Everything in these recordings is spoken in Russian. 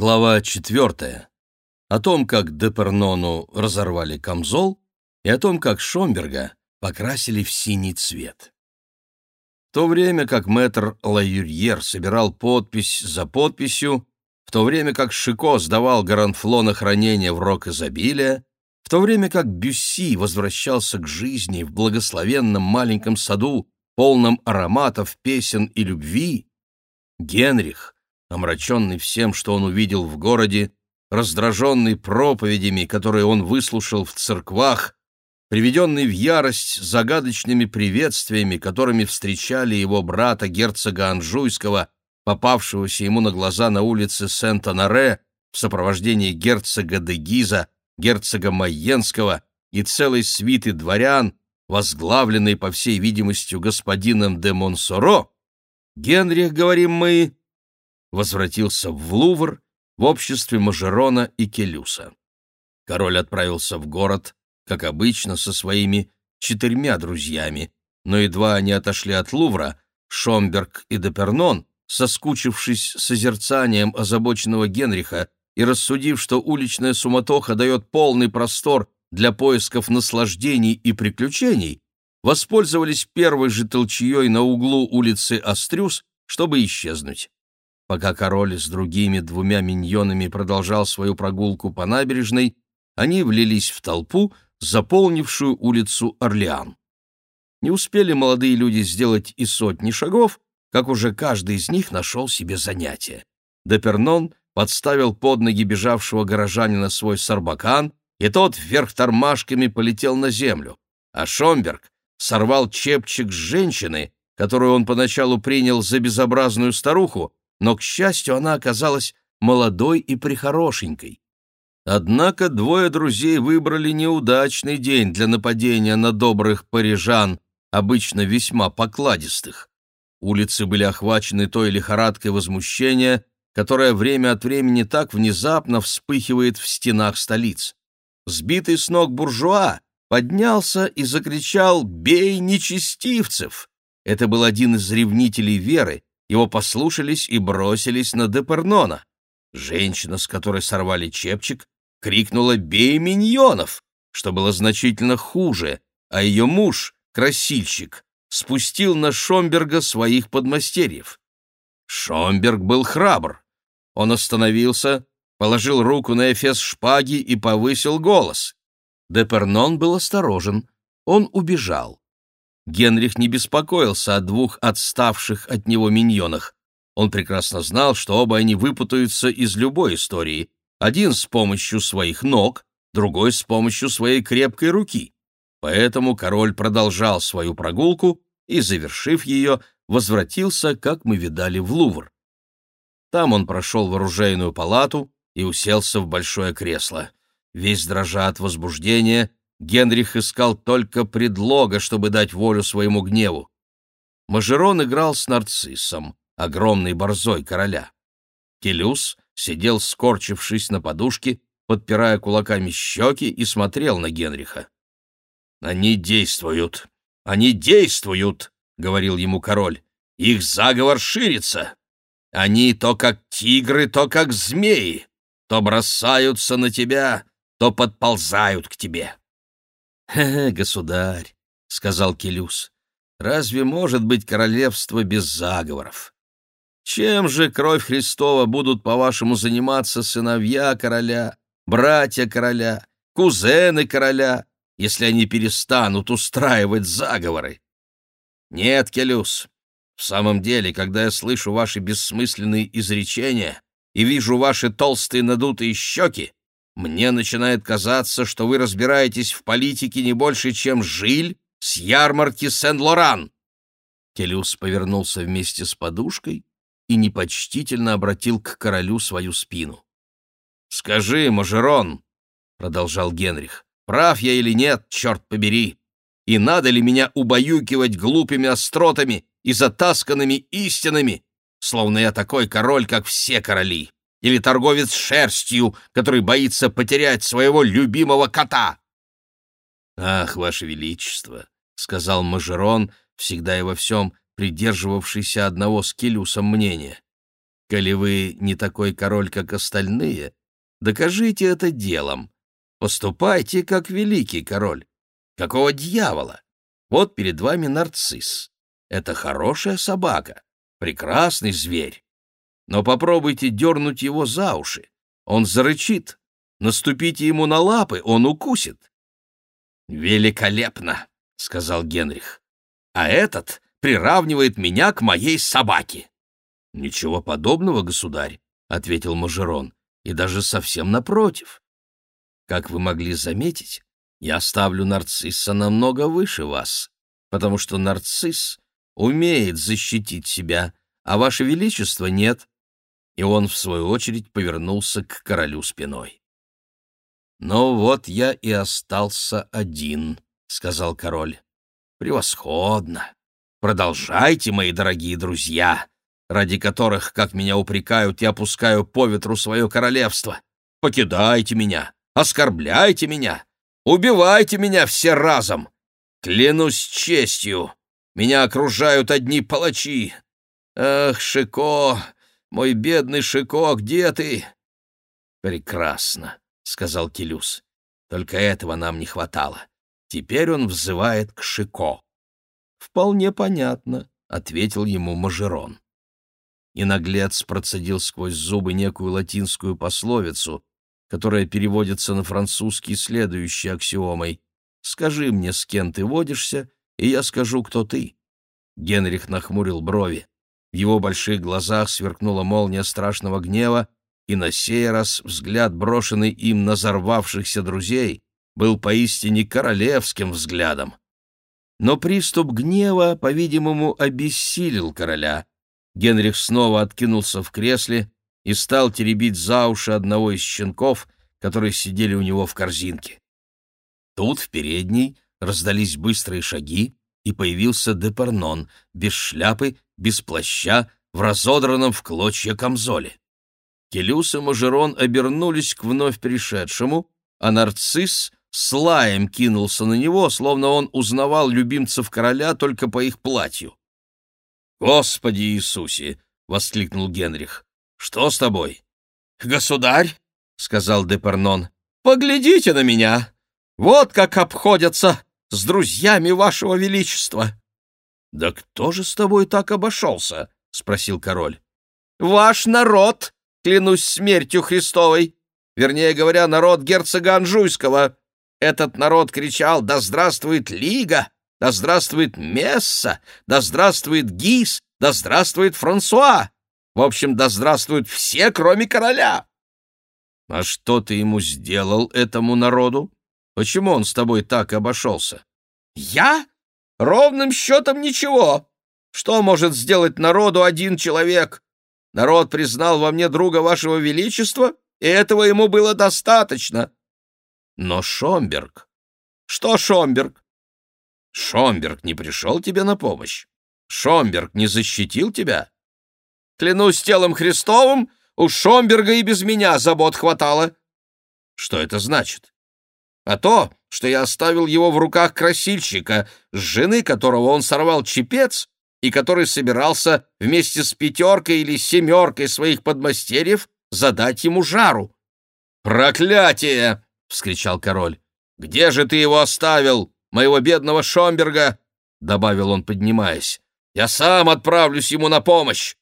Глава четвертая. О том, как Депернону разорвали камзол, и о том, как Шомберга покрасили в синий цвет. В то время как мэтр Лаюрьер собирал подпись за подписью, в то время как Шико сдавал Гаранфло на хранение в рок изобилия, в то время как Бюсси возвращался к жизни в благословенном маленьком саду, полном ароматов, песен и любви, Генрих — омраченный всем, что он увидел в городе, раздраженный проповедями, которые он выслушал в церквах, приведенный в ярость загадочными приветствиями, которыми встречали его брата герцога Анжуйского, попавшегося ему на глаза на улице Сент-Анаре в сопровождении герцога де Гиза, герцога Майенского и целой свиты дворян, возглавленной, по всей видимости, господином де Монсоро, Генрих, говорим мы, возвратился в Лувр в обществе Мажерона и Келюса. Король отправился в город, как обычно, со своими четырьмя друзьями, но едва они отошли от Лувра, Шомберг и Депернон, соскучившись созерцанием озабоченного Генриха и рассудив, что уличная суматоха дает полный простор для поисков наслаждений и приключений, воспользовались первой же толчьей на углу улицы Острюс, чтобы исчезнуть. Пока король с другими двумя миньонами продолжал свою прогулку по набережной, они влились в толпу, заполнившую улицу Орлеан. Не успели молодые люди сделать и сотни шагов, как уже каждый из них нашел себе занятие. Депернон подставил под ноги бежавшего горожанина свой сарбакан, и тот вверх тормашками полетел на землю, а Шомберг сорвал чепчик с женщины, которую он поначалу принял за безобразную старуху, но, к счастью, она оказалась молодой и прихорошенькой. Однако двое друзей выбрали неудачный день для нападения на добрых парижан, обычно весьма покладистых. Улицы были охвачены той лихорадкой возмущения, которая время от времени так внезапно вспыхивает в стенах столиц. Сбитый с ног буржуа поднялся и закричал «Бей нечестивцев!». Это был один из ревнителей веры, его послушались и бросились на Депернона. Женщина, с которой сорвали чепчик, крикнула «Бей миньонов!», что было значительно хуже, а ее муж, красильщик, спустил на Шомберга своих подмастерьев. Шомберг был храбр. Он остановился, положил руку на эфес шпаги и повысил голос. Депернон был осторожен. Он убежал. Генрих не беспокоился о двух отставших от него миньонах. Он прекрасно знал, что оба они выпутаются из любой истории. Один с помощью своих ног, другой с помощью своей крепкой руки. Поэтому король продолжал свою прогулку и, завершив ее, возвратился, как мы видали, в Лувр. Там он прошел в оружейную палату и уселся в большое кресло. Весь дрожа от возбуждения, Генрих искал только предлога, чтобы дать волю своему гневу. Мажерон играл с нарциссом, огромной борзой короля. Келюс сидел, скорчившись на подушке, подпирая кулаками щеки и смотрел на Генриха. «Они действуют! Они действуют!» — говорил ему король. «Их заговор ширится! Они то как тигры, то как змеи, то бросаются на тебя, то подползают к тебе. «Хе-хе, государь», — сказал Келюс, — «разве может быть королевство без заговоров? Чем же, кровь Христова, будут, по-вашему, заниматься сыновья короля, братья короля, кузены короля, если они перестанут устраивать заговоры? Нет, Келюс, в самом деле, когда я слышу ваши бессмысленные изречения и вижу ваши толстые надутые щеки, мне начинает казаться, что вы разбираетесь в политике не больше, чем Жиль с ярмарки Сен-Лоран. Келюс повернулся вместе с подушкой и непочтительно обратил к королю свою спину. «Скажи, Мажерон», — продолжал Генрих, — «прав я или нет, черт побери, и надо ли меня убаюкивать глупыми остротами и затасканными истинами, словно я такой король, как все короли?» Или торговец шерстью, который боится потерять своего любимого кота. «Ах, ваше величество!» — сказал Мажерон, всегда и во всем придерживавшийся одного с Келюсом мнения. Коли вы не такой король, как остальные, докажите это делом. Поступайте, как великий король. Какого дьявола? Вот перед вами нарцисс. Это хорошая собака, прекрасный зверь. Но попробуйте дернуть его за уши. Он зарычит. Наступите ему на лапы, он укусит. «Великолепно!» — сказал Генрих. «А этот приравнивает меня к моей собаке». «Ничего подобного, государь», — ответил Мажерон, — «и даже совсем напротив. Как вы могли заметить, я ставлю нарцисса намного выше вас, потому что нарцисс умеет защитить себя, а ваше величество нет». И он, в свою очередь, повернулся к королю спиной. «Ну вот я и остался один», — сказал король. «Превосходно! Продолжайте, мои дорогие друзья, ради которых, как меня упрекают, я пускаю по ветру свое королевство. Покидайте меня, оскорбляйте меня, убивайте меня все разом. Клянусь честью, меня окружают одни палачи. Ах, Шико, мой бедный Шико, где ты? Прекрасно, сказал Келюс. Только этого нам не хватало. Теперь он взывает к Шико. Вполне понятно, ответил ему Мажерон. И наглец процедил сквозь зубы некую латинскую пословицу, которая переводится на французский следующей аксиомой «Скажи мне, с кем ты водишься, и я скажу, кто ты». Генрих нахмурил брови. В его больших глазах сверкнула молния страшного гнева, и на сей раз взгляд, брошенный им на взорвавшихся друзей, был поистине королевским взглядом. Но приступ гнева, по-видимому, обессилил короля. Генрих снова откинулся в кресле и стал теребить за уши одного из щенков, которые сидели у него в корзинке. Тут, в передней, раздались быстрые шаги, и появился Депарнон, без шляпы, без плаща, в разодранном в клочья камзоле. Келюс и Мажерон обернулись к вновь пришедшему, а нарцисс с лаем кинулся на него, словно он узнавал любимцев короля только по их платью. «Господи Иисусе!» — воскликнул Генрих. «Что с тобой?» «Государь!» — сказал Депернон. «Поглядите на меня! Вот как обходятся с друзьями вашего величества!» «Да кто же с тобой так обошелся?» — спросил король. «Ваш народ, клянусь смертью Христовой! Вернее говоря, народ герцога Анжуйского!» Этот народ кричал «Да здравствует Лига! Да здравствует Месса! Да здравствует Гис! Да здравствует Франсуа! В общем, да здравствуют все, кроме короля!» «А что ты ему сделал, этому народу? Почему он с тобой так обошелся?» «Я? Ровным счетом ничего. Что может сделать народу один человек? Народ признал во мне друга вашего величества, и этого ему было достаточно. Но Шомберг... Что Шомберг? Шомберг не пришел тебе на помощь? Шомберг не защитил тебя? Клянусь телом Христовым, у Шомберга и без меня забот хватало. Что это значит? А то, что я оставил его в руках красильщика, с жены которого он сорвал чепец и который собирался вместе с пятеркой или семеркой своих подмастерьев задать ему жару. «Проклятие!» — вскричал король. «Где же ты его оставил, моего бедного Шомберга?» — добавил он, поднимаясь. «Я сам отправлюсь ему на помощь.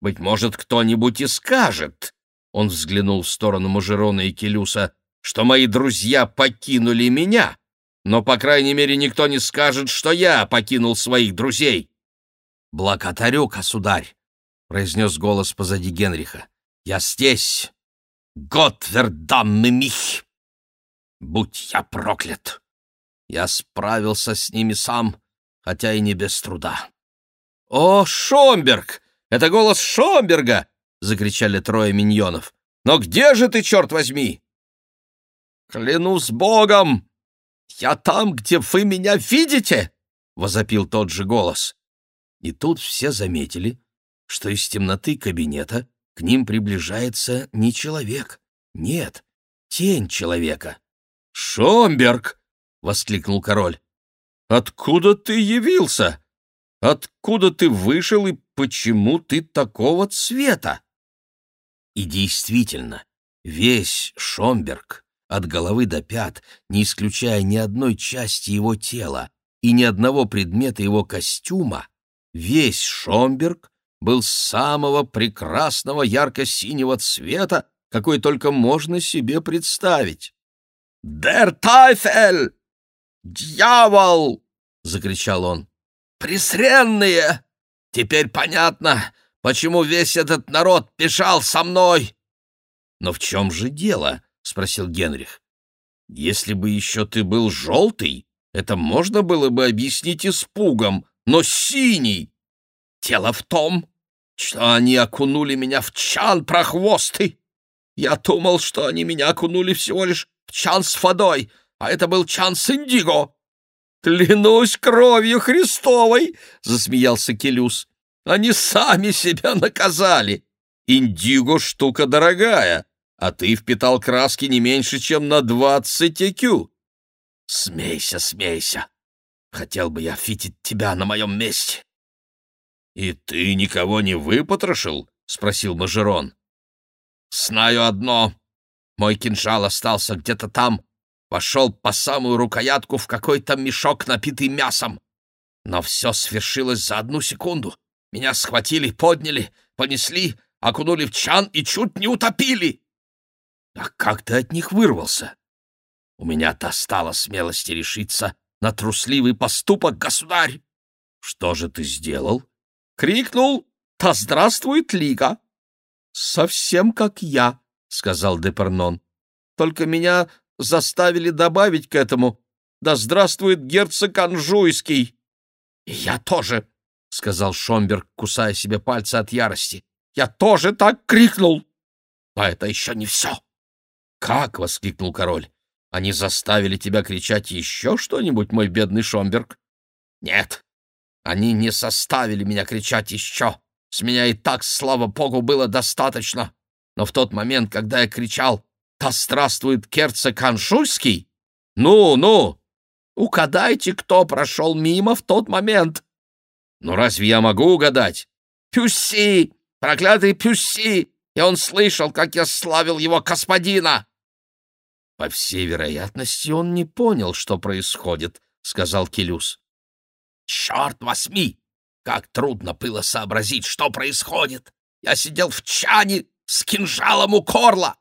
Быть может, кто-нибудь и скажет». Он взглянул в сторону Мажерона и Келюса, что мои друзья покинули меня, но, по крайней мере, никто не скажет, что я покинул своих друзей. «Благодарю, государь», — произнес голос позади Генриха. «Я здесь. Готвердамми мих!» Будь я проклят! Я справился с ними сам, хотя и не без труда. «О, Шомберг! Это голос Шомберга!» — закричали трое миньонов. «Но где же ты, черт возьми?» «Клянусь Богом! Я там, где вы меня видите!» — возопил тот же голос. И тут все заметили, что из темноты кабинета к ним приближается не человек, нет, тень человека. «Шомберг!» — воскликнул король. «Откуда ты явился? Откуда ты вышел и почему ты такого цвета?» И действительно, весь Шомберг, от головы до пят, не исключая ни одной части его тела и ни одного предмета его костюма, весь Шомберг был самого прекрасного ярко-синего цвета, какой только можно себе представить. «Дер Тайфель! Дьявол!» — закричал он. «Пресренные! Теперь понятно, почему весь этот народ пешал со мной!» «Но в чем же дело?» — спросил Генрих. «Если бы еще ты был желтый, это можно было бы объяснить испугом, но синий! Дело в том, что они окунули меня в чан прохвосты. Я думал, что они меня окунули всего лишь в чан с водой, а это был чан с индиго. «Клянусь кровью Христовой!» — засмеялся Келюс. «Они сами себя наказали. Индиго — штука дорогая, а ты впитал краски не меньше, чем на двадцать ЭКЮ. Смейся, смейся. Хотел бы я фитить тебя на моем месте. «И ты никого не выпотрошил?» — спросил Мажерон. «Знаю одно. Мой кинжал остался где-то там. Вошел по самую рукоятку в какой-то мешок, напитый мясом. Но все свершилось за одну секунду. Меня схватили, подняли, понесли, окунули в чан и чуть не утопили. А как ты от них вырвался? У меня достало смелости решиться на трусливый поступок, государь. Что же ты сделал? крикнул «Да здравствует Лига!» «Совсем как я», — сказал Депернон. «Только меня заставили добавить к этому «Да здравствует герцог Анжуйский!» «Я тоже», — сказал Шомберг, кусая себе пальцы от ярости. «Я тоже так крикнул!» «Но это еще не все!» «Как?» — воскликнул король. «Они заставили тебя кричать еще что-нибудь, мой бедный Шомберг?» «Нет, они не составили меня кричать еще. С меня и так, слава богу, было достаточно. Но в тот момент, когда я кричал «Да здравствует герцог Анжуйский!» «Ну, ну! Угадайте, кто прошел мимо в тот момент!» «Ну разве я могу угадать?» «Пюсси! Проклятый Пюсси! И он слышал, как я славил его господина!» «По всей вероятности, он не понял, что происходит», — сказал Келюс. Черт возьми! Как трудно было сообразить, что происходит! Я сидел в чане с кинжалом у корла!»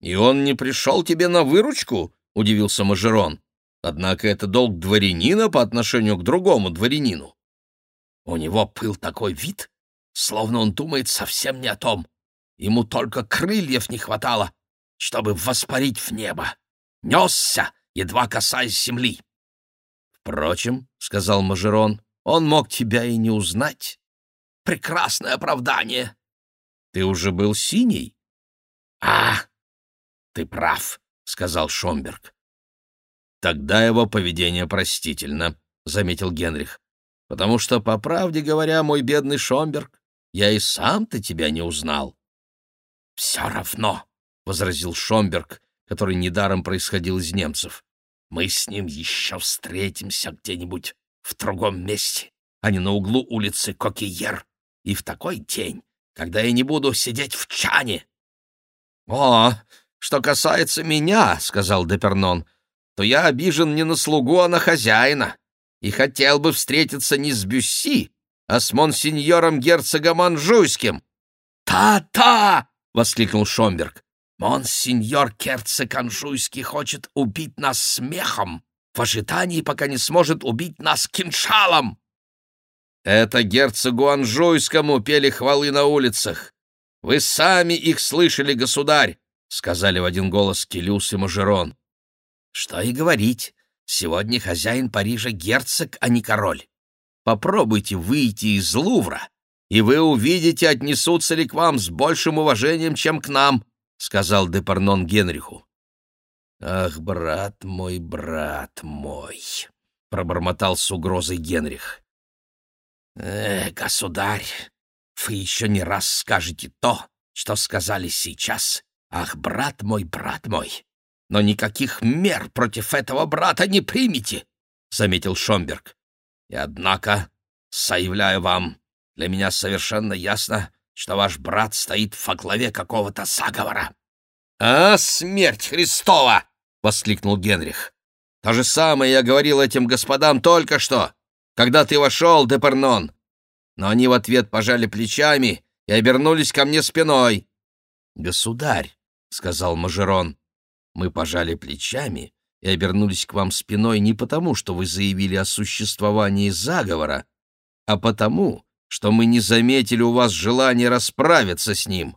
«И он не пришел тебе на выручку?» — удивился Мажерон. «Однако это долг дворянина по отношению к другому дворянину». «У него был такой вид, словно он думает совсем не о том. Ему только крыльев не хватало, чтобы воспарить в небо. Несся, едва касаясь земли. «Впрочем», — сказал Мажерон, — «он мог тебя и не узнать». «Прекрасное оправдание». «Ты уже был синий?» «А, ты прав», — сказал Шомберг. «Тогда его поведение простительно», — заметил Генрих. «Потому что, по правде говоря, мой бедный Шомберг, я и сам-то тебя не узнал». «Все равно», — возразил Шомберг, который недаром происходил из немцев. Мы с ним еще встретимся где-нибудь в другом месте, а не на углу улицы Кокиер, и в такой день, когда я не буду сидеть в чане. — О, что касается меня, — сказал Депернон, — то я обижен не на слугу, а на хозяина, и хотел бы встретиться не с Бюсси, а с монсеньором герцогом Анжуйским. «Та-та!» — воскликнул Шомберг. Монсеньор Керцек Анжуйский хочет убить нас смехом, в ожидании, пока не сможет убить нас кинжалом. Это герцогу Анжуйскому пели хвалы на улицах. Вы сами их слышали, государь, — сказали в один голос Келюс и Мажерон. Что и говорить, сегодня хозяин Парижа герцог, а не король. Попробуйте выйти из Лувра, и вы увидите, отнесутся ли к вам с большим уважением, чем к нам, — сказал Депарнон Генриху. «Ах, брат мой, брат мой!» — пробормотал с угрозой Генрих. «Э, государь, вы еще не раз скажете то, что сказали сейчас. Ах, брат мой, брат мой! Но никаких мер против этого брата не примите!» — заметил Шомберг. «И однако, заявляю вам, для меня совершенно ясно, что ваш брат стоит в главе какого-то заговора». «А, смерть Христова!» — воскликнул Генрих. «То же самое я говорил этим господам только что, когда ты вошел, Депернон. Но они в ответ пожали плечами и обернулись ко мне спиной». «Государь», — сказал Мажерон, — «мы пожали плечами и обернулись к вам спиной не потому, что вы заявили о существовании заговора, а потому, что мы не заметили у вас желания расправиться с ним.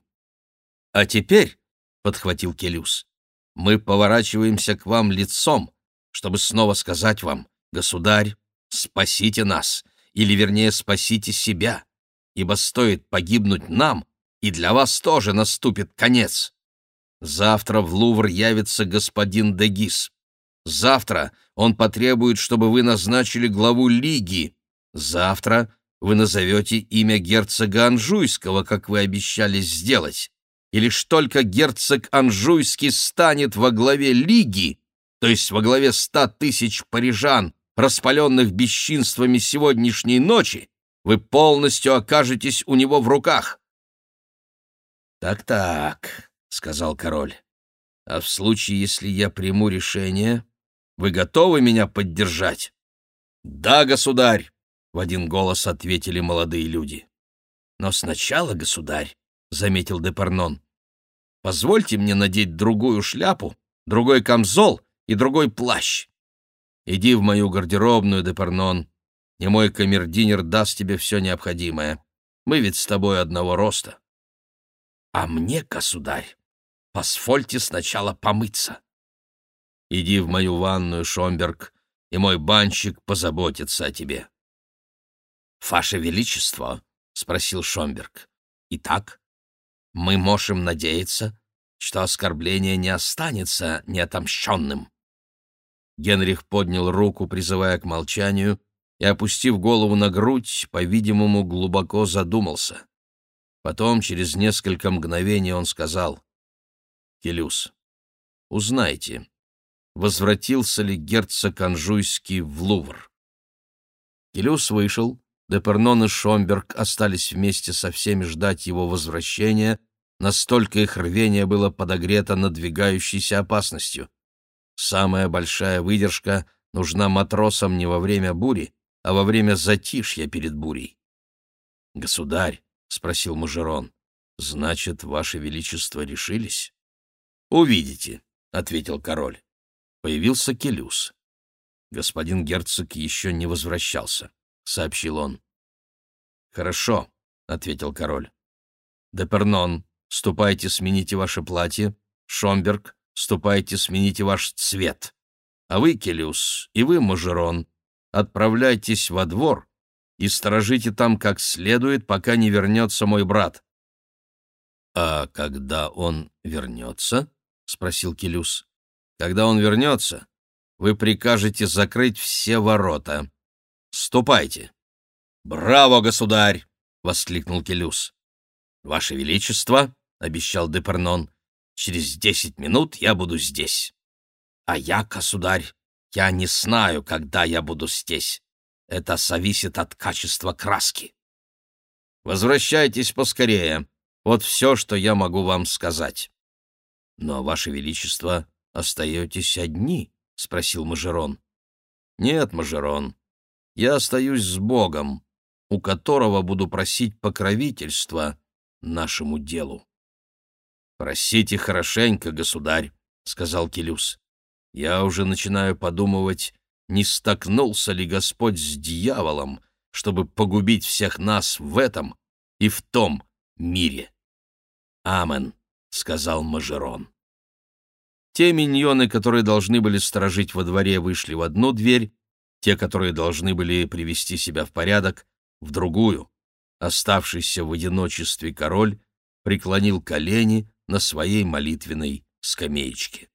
А теперь, — подхватил Келюс, — мы поворачиваемся к вам лицом, чтобы снова сказать вам, государь, спасите нас, или, вернее, спасите себя, ибо стоит погибнуть нам, и для вас тоже наступит конец. Завтра в Лувр явится господин Дегис. Завтра он потребует, чтобы вы назначили главу Лиги. Завтра вы назовете имя герцога Анжуйского, как вы обещали сделать. И лишь только герцог Анжуйский станет во главе Лиги, то есть во главе ста тысяч парижан, распаленных бесчинствами сегодняшней ночи, вы полностью окажетесь у него в руках. «Так-так», — сказал король, — «а в случае, если я приму решение, вы готовы меня поддержать?» «Да, государь», — в один голос ответили молодые люди. «Но сначала, государь», — заметил Депернон, — «позвольте мне надеть другую шляпу, другой камзол и другой плащ. Иди в мою гардеробную, Депернон, и мой камердинер даст тебе все необходимое. Мы ведь с тобой одного роста». «А мне, государь, позвольте сначала помыться». «Иди в мою ванную, Шомберг, и мой банщик позаботится о тебе». «Ваше Величество», — спросил Шомберг, — «итак, мы можем надеяться, что оскорбление не останется неотомщенным». Генрих поднял руку, призывая к молчанию, и, опустив голову на грудь, по-видимому, глубоко задумался. Потом, через несколько мгновений, он сказал, «Келюс, узнайте, возвратился ли герцог Анжуйский в Лувр?» Келюс вышел, Депернон и Шомберг остались вместе со всеми ждать его возвращения, настолько их рвение было подогрето надвигающейся опасностью. Самая большая выдержка нужна матросам не во время бури, а во время затишья перед бурей. «Государь», — спросил Мажерон, — «значит, ваше величество решились?» «Увидите», — ответил король. Появился Келюс. Господин герцог еще не возвращался. — сообщил он. «Хорошо», — ответил король. «Депернон, ступайте, смените ваше платье. Шомберг, ступайте, смените ваш цвет. А вы, Келюс, и вы, Мажерон, отправляйтесь во двор и сторожите там как следует, пока не вернется мой брат». «А когда он вернется?» — спросил Келюс. «Когда он вернется, вы прикажете закрыть все ворота. Ступайте. Браво, государь! воскликнул Келюс. Ваше величество, обещал Депернон, через десять минут я буду здесь. А я, государь, я не знаю, когда я буду здесь. Это зависит от качества краски. Возвращайтесь поскорее. Вот все, что я могу вам сказать. Но, Ваше Величество, остаетесь одни? — спросил Мажерон. Нет, Мажерон, я остаюсь с Богом, у которого буду просить покровительства нашему делу. «Просите хорошенько, государь», — сказал Келюс. «Я уже начинаю подумывать, не столкнулся ли Господь с дьяволом, чтобы погубить всех нас в этом и в том мире». «Амен», — сказал Мажерон. Те миньоны, которые должны были сторожить во дворе, вышли в одну дверь, те, которые должны были привести себя в порядок, в другую. Оставшийся в одиночестве король преклонил колени на своей молитвенной скамеечке.